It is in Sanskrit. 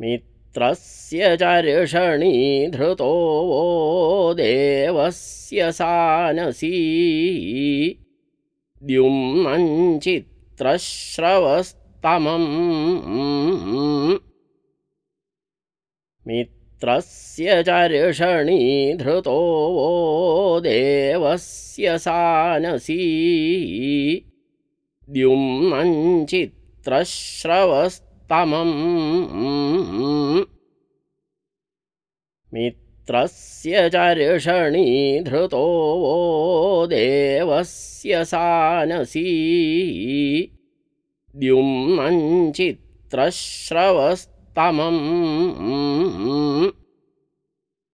मित्रस्य चर्षणी धृतो वो देवस्य सानसी। द्युम्नञ्चित्रश्रवस्तमम् मित्रस्य चर्षणी धृतो वो देवस्य सानसी द्युम्नञ्चित्रश्रवस्तमम् मित्रस्य चर्षणी धृतो वो देवस्य सानसी। द्युम्नञ्चित्रश्रवस्तमम्